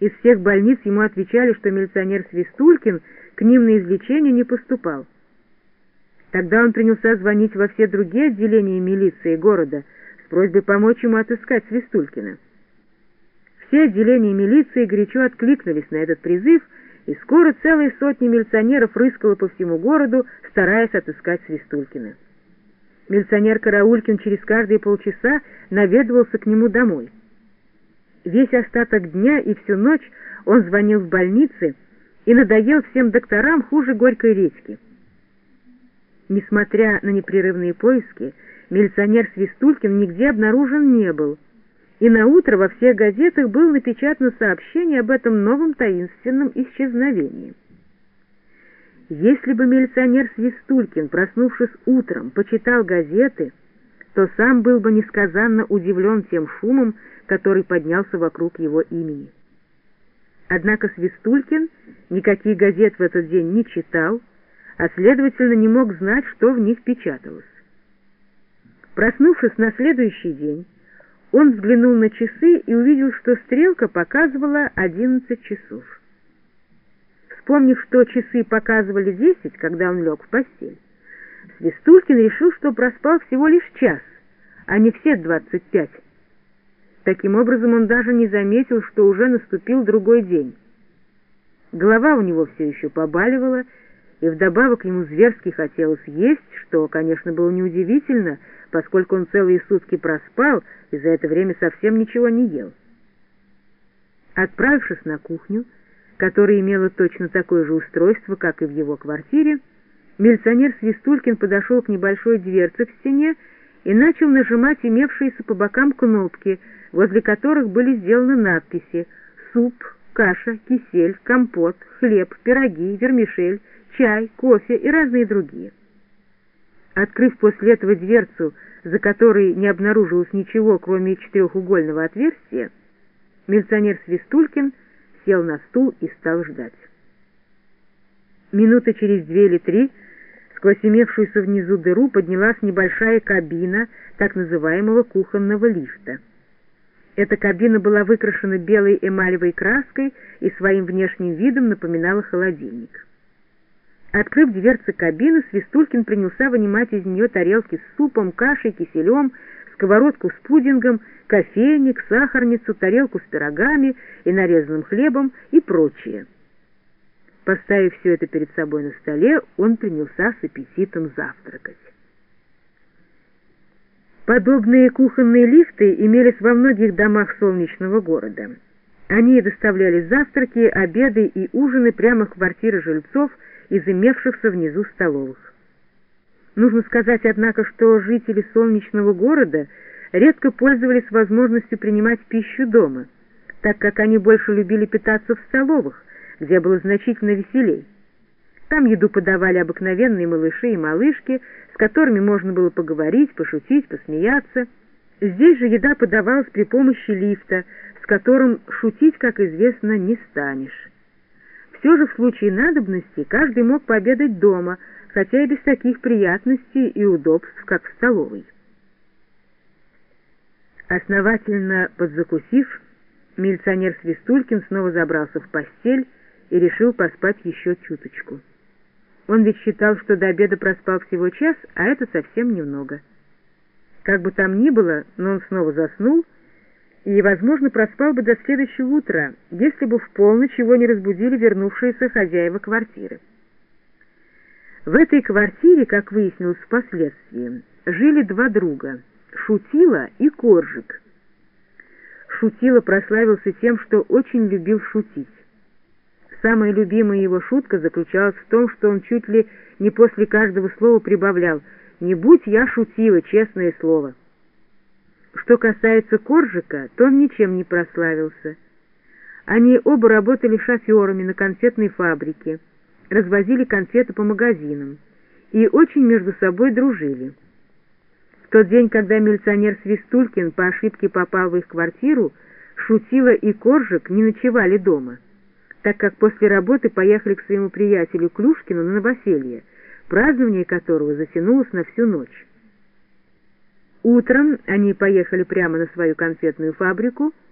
Из всех больниц ему отвечали, что милиционер Свистулькин к ним на излечение не поступал. Тогда он принялся звонить во все другие отделения милиции города с просьбой помочь ему отыскать Свистулькина. Все отделения милиции горячо откликнулись на этот призыв, и скоро целые сотни милиционеров рыскало по всему городу, стараясь отыскать Свистулькина. Милиционер Караулькин через каждые полчаса наведывался к нему домой. Весь остаток дня и всю ночь он звонил в больницы и надоел всем докторам хуже горькой редьки. Несмотря на непрерывные поиски, милиционер Свистулькин нигде обнаружен не был, и на утро во всех газетах было напечатано сообщение об этом новом таинственном исчезновении. Если бы милиционер Свистулькин, проснувшись утром, почитал газеты, то сам был бы несказанно удивлен тем шумом, который поднялся вокруг его имени. Однако Свистулькин никаких газет в этот день не читал, а следовательно не мог знать, что в них печаталось. Проснувшись на следующий день, он взглянул на часы и увидел, что стрелка показывала 11 часов. Вспомнив, что часы показывали 10, когда он лег в постель, Свистулькин решил, что проспал всего лишь час, а не все 25. Таким образом, он даже не заметил, что уже наступил другой день. Голова у него все еще побаливала, и вдобавок ему зверски хотелось есть, что, конечно, было неудивительно, поскольку он целые сутки проспал и за это время совсем ничего не ел. Отправившись на кухню, которая имела точно такое же устройство, как и в его квартире, милиционер Свистулькин подошел к небольшой дверце в стене и начал нажимать имевшиеся по бокам кнопки, возле которых были сделаны надписи «Суп», «Каша», «Кисель», «Компот», «Хлеб», «Пироги», «Вермишель», чай, кофе и разные другие. Открыв после этого дверцу, за которой не обнаружилось ничего, кроме четырехугольного отверстия, милиционер Свистулькин сел на стул и стал ждать. Минуты через две или три сквозь имевшуюся внизу дыру поднялась небольшая кабина так называемого кухонного лифта. Эта кабина была выкрашена белой эмалевой краской и своим внешним видом напоминала холодильник. Открыв дверцы кабины, Свистулькин принялся вынимать из нее тарелки с супом, кашей, киселем, сковородку с пудингом, кофейник, сахарницу, тарелку с пирогами и нарезанным хлебом и прочее. Поставив все это перед собой на столе, он принялся с аппетитом завтракать. Подобные кухонные лифты имелись во многих домах солнечного города. Они доставляли завтраки, обеды и ужины прямо в квартиры жильцов – из имевшихся внизу столовых. Нужно сказать, однако, что жители солнечного города редко пользовались возможностью принимать пищу дома, так как они больше любили питаться в столовых, где было значительно веселей. Там еду подавали обыкновенные малыши и малышки, с которыми можно было поговорить, пошутить, посмеяться. Здесь же еда подавалась при помощи лифта, с которым шутить, как известно, не станешь. Все же в случае надобности каждый мог пообедать дома, хотя и без таких приятностей и удобств, как в столовой. Основательно подзакусив, милиционер Свистулькин снова забрался в постель и решил поспать еще чуточку. Он ведь считал, что до обеда проспал всего час, а это совсем немного. Как бы там ни было, но он снова заснул, и, возможно, проспал бы до следующего утра, если бы в полночь его не разбудили вернувшиеся хозяева квартиры. В этой квартире, как выяснилось впоследствии, жили два друга — Шутила и Коржик. Шутила прославился тем, что очень любил шутить. Самая любимая его шутка заключалась в том, что он чуть ли не после каждого слова прибавлял «Не будь я шутила, честное слово». Что касается Коржика, то он ничем не прославился. Они оба работали шоферами на конфетной фабрике, развозили конфеты по магазинам и очень между собой дружили. В тот день, когда милиционер Свистулькин по ошибке попал в их квартиру, Шутила и Коржик не ночевали дома, так как после работы поехали к своему приятелю Клюшкину на новоселье, празднование которого затянулось на всю ночь. Утром они поехали прямо на свою конфетную фабрику —